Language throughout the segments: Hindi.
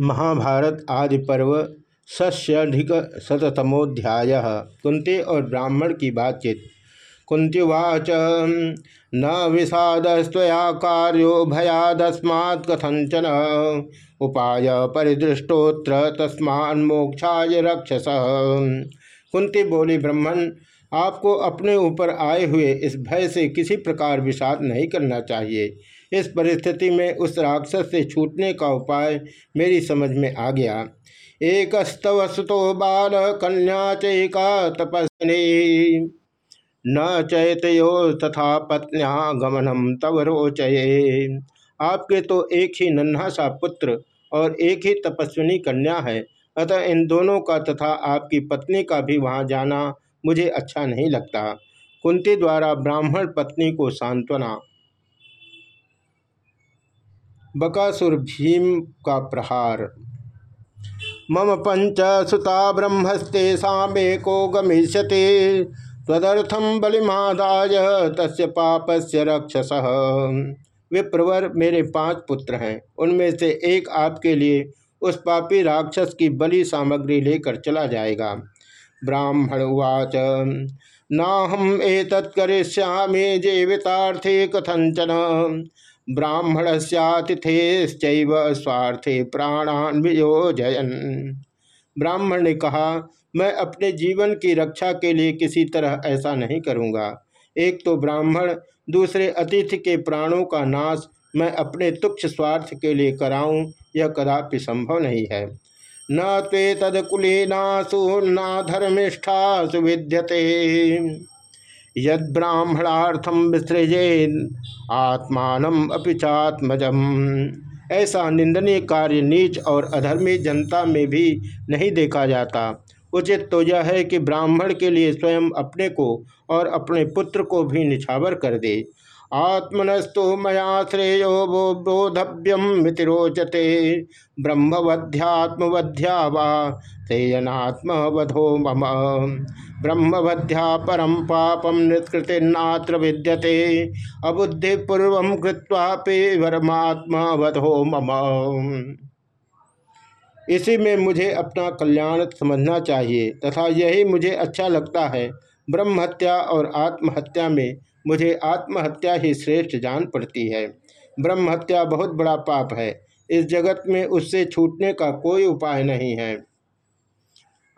महाभारत आदि पर्व षष्यधिक शतमोध्याय कुंती और ब्राह्मण की बातचीत। कुंतीवाच न विषादस्तया कार्यो भयादस्मात् कथंचन उपाय परिदृष्टोत्र तस्मान मोक्षाय रक्षस। कुंती बोली, ब्राह्मण, आपको अपने ऊपर आए हुए इस भय से किसी प्रकार विषाद नहीं करना चाहिए। इस परिस्थिति में उस राक्षस से छूटने का उपाय मेरी समझ में आ गया। एक स्तवसुतो बाल कन्या चैका तपस्विनी। न चैतयो तथा पत्न्या गमनम तव रोचये। आपके तो एक ही नन्हा सा पुत्र और एक ही तपस्विनी कन्या है, अतः इन दोनों का तथा आपकी पत्नी का भी वहाँ जाना मुझे अच्छा नहीं लगता। कुंती द्वारा ब्राह्मण पत्नी को सांत्वना। बकासुर भीम का प्रहार। मम पंच सुता ब्रह्मस्ते सामेको गमिष्यति तदर्थम बलिमादाय तस्य पापस्य रक्षस। विप्रवर मेरे पाँच पुत्र हैं, उनमें से एक आपके लिए उस पापी राक्षस की बलि सामग्री लेकर चला जाएगा। ब्राह्मण उवाच, नाहम एतत्करिष्यामि जीवितार्थे कथंचन ब्राह्मण सतिथेश्चैव स्वार्थे प्राणान वियोजयन ब्राह्मण ने कहा, मैं अपने जीवन की रक्षा के लिए किसी तरह ऐसा नहीं करूँगा। एक तो ब्राह्मण, दूसरे अतिथि के प्राणों का नाश मैं अपने तुक्ष स्वार्थ के लिए कराऊं, यह कदापि संभव नहीं है। न ते तदकुलीनासु, न धर्मिष्ठा विद्यते। यद्ब्राह्मणार्थम विसृजे आत्मान अपिचात्मजम ऐसा निंदनीय कार्य नीच और अधर्मी जनता में भी नहीं देखा जाता। उचित तो यह है कि ब्राह्मण के लिए स्वयं अपने को और अपने पुत्र को भी निछावर कर दे। आत्मनस्तु मया श्रेयो वो बोधव्यम मितिरोचते ब्रह्मवध्यात्मवध्या वा मम। ब्रह्मवध्या परम पापम निष्कृतिनात्र विद्यते। अबुद्धिपूर्व कृत्वापि वधो मम। इसी में मुझे अपना कल्याण समझना चाहिए तथा यही मुझे अच्छा लगता है। ब्रह्म हत्या और आत्महत्या में मुझे आत्महत्या ही श्रेष्ठ जान पड़ती है। ब्रह्म हत्या बहुत बड़ा पाप है। इस जगत में उससे छूटने का कोई उपाय नहीं है।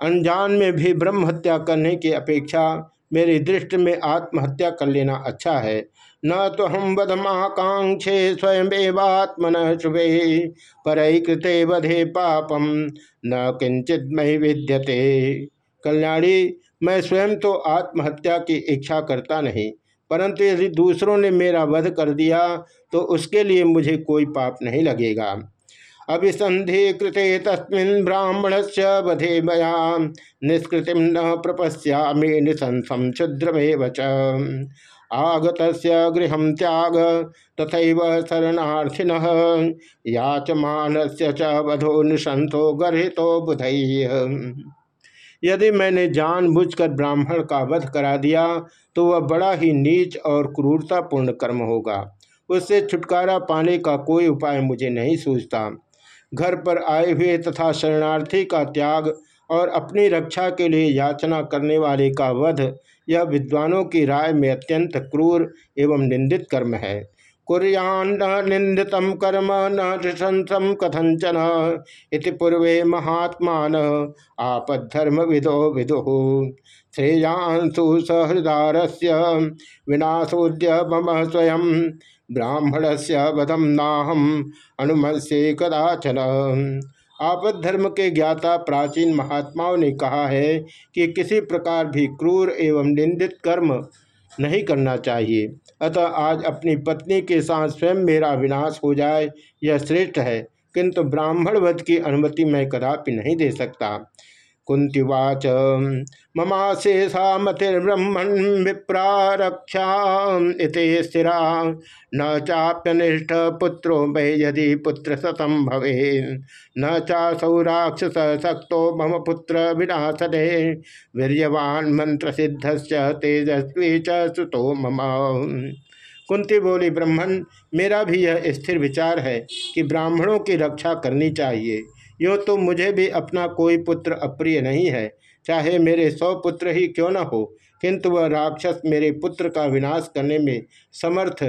अनजान में भी ब्रह्म हत्या करने की अपेक्षा मेरी दृष्टि में आत्महत्या कर लेना अच्छा है। न तो हम वधमाकांक्षे स्वयं एवात्मन शुभे, पर कृते वधे पापम, न किंचित मही विद्यते। कल्याणी, मैं स्वयं तो आत्महत्या की इच्छा करता नहीं। परंतु यदि दूसरों ने मेरा वध कर दिया तो उसके लिए मुझे कोई पाप नहीं लगेगा। अभिसंधि कृते तस्मिन् ब्राह्मण से वधे मया, निष्कृति न प्रपश्यामी निशंसम क्षुद्रमेव च। आगत गृह त्याग तथा शरणार्थिन याचमान से वधो निशंतो गर्तो बुध। यदि मैंने जानबूझकर ब्राह्मण का वध करा दिया तो वह बड़ा ही नीच और क्रूरतापूर्ण कर्म होगा। उससे छुटकारा पाने का कोई उपाय मुझे नहीं सूझता। घर पर आए हुए तथा शरणार्थी का त्याग और अपनी रक्षा के लिए याचना करने वाले का वध, यह विद्वानों की राय में अत्यंत क्रूर एवं निंदित कर्म है। कुरियान निंदित कर्म न नृशंसम कथंचन इति पूर्वे महात्मा आपद्धर्म विदो। विदु श्रेयांशु सहृदार विनाशोद्य मम स्वयं ब्राह्मण से वधम नाहम अनुमस्य कदाचन। आपद धर्म के ज्ञाता प्राचीन महात्माओं ने कहा है कि किसी प्रकार भी क्रूर एवं निंदित कर्म नहीं करना चाहिए। अतः आज अपनी पत्नी के साथ स्वयं मेरा विनाश हो जाए, यह श्रेष्ठ है, किंतु ब्राह्मण वध की अनुमति मैं कदापि नहीं दे सकता। कुंतीवाच ममाशेषा मतिर्ब्रह्मण विप्रारक्षा स्थिरा। न चाप्यनिष्ठ पुत्रो मे यदि पुत्र सतम भवे न चासौ राक्षस शक्तो मम पुत्र विनाशने। वीर्यवान मंत्र सिद्ध तेजस्वी चुतो मम। कुंती बोली ब्राह्मण मेरा भी यह स्थिर विचार है कि ब्राह्मणों की रक्षा करनी चाहिए। यूँ तो मुझे भी अपना कोई पुत्र अप्रिय नहीं है। चाहे मेरे सौ पुत्र ही क्यों न हो, किंतु वह राक्षस मेरे पुत्र का विनाश करने में समर्थ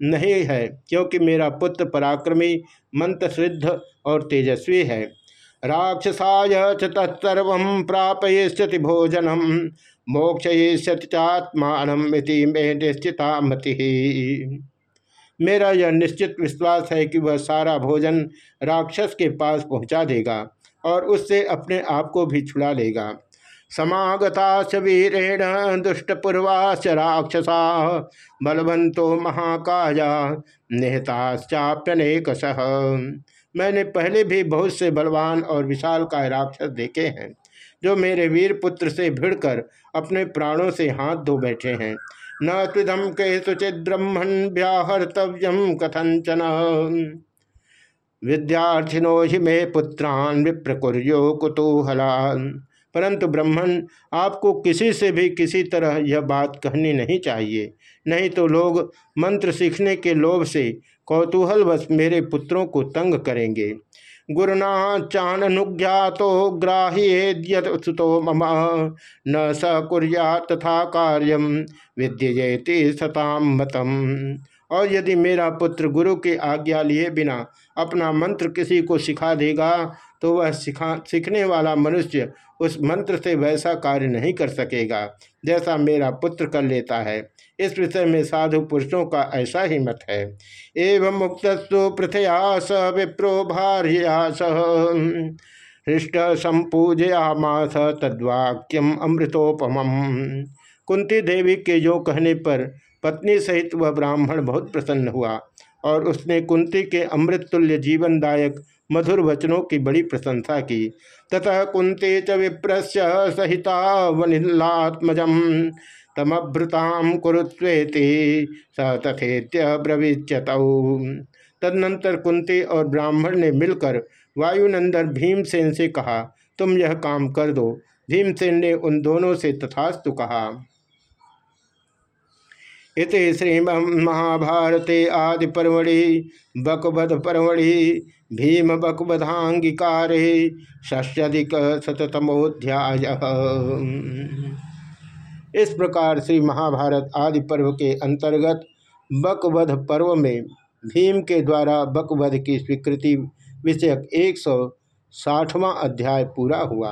नहीं है, क्योंकि मेरा पुत्र पराक्रमी मंत्रसिद्ध और तेजस्वी है। राक्षसाय तत्सर्व प्रापयिष्यति भोजनम, मोक्षयिष्यति चात्मान में निश्चिता मति मेरा यह निश्चित विश्वास है कि वह सारा भोजन राक्षस के पास पहुँचा देगा और उससे अपने आप को भी छुड़ा लेगा। समागता वीरेण दुष्टपूर्वाश्च राक्षसा, बलवंतो महाकाया निहताश्चाप्यनेक सह मैंने पहले भी बहुत से बलवान और विशाल काय राक्षस देखे हैं, जो मेरे वीर पुत्र से भिड़कर अपने प्राणों से हाथ धो बैठे हैं। न त्विधम के सुचित ब्रह्मण व्याहर्तव्यम कथंचन विद्यार्थिनो हि मे पुत्रान विप्रकुर्यो कुतूहलान। परंतु ब्राह्मण आपको किसी से भी किसी तरह यह बात कहनी नहीं चाहिए। नहीं तो लोग मंत्र सीखने के लोभ से कौतूहलवश मेरे पुत्रों को तंग करेंगे। गुरुना चानुज्ञातो ग्राह्येद्यतो मम, न स कुरिया तथा कार्यम विद्येति सताम मतम और यदि मेरा पुत्र गुरु के आज्ञा लिए बिना अपना मंत्र किसी को सिखा देगा तो वह सिखा, सीखने वाला मनुष्य उस मंत्र से वैसा कार्य नहीं कर सकेगा, जैसा मेरा पुत्र कर लेता है। इस विषय में साधु पुरुषों का ऐसा ही मत है। एवं मुक्त पृथया स विप्रो भार्या सह हृष्ट तद्वाक्यम अमृतोपम कुंती देवी के जो कहने पर पत्नी सहित वह ब्राह्मण बहुत प्रसन्न हुआ और उसने कुंती के अमृत तुल्य जीवनदायक मधुर वचनों की बड़ी प्रशंसा की। ततः कुंते च विप्रस्य सहिता वनिलात्मजम तमभृताम कुरुत्वेति स तथेत्य ब्रवीच्यत। तदनंतर कुंती और ब्राह्मण ने मिलकर वायुनंदन भीमसेन से कहा, तुम यह काम कर दो। भीमसेन ने उन दोनों से तथास्तु कहा। इति श्री महाभारते आदि परमढ़ि बकबध परमढ़ि भीम बकबधांगिकारे ष्यधिक शतमोध्याय इस प्रकार श्री महाभारत आदि पर्व के अंतर्गत बकवध पर्व में भीम के द्वारा बकवध की स्वीकृति विषयक एक सौ साठवां अध्याय पूरा हुआ।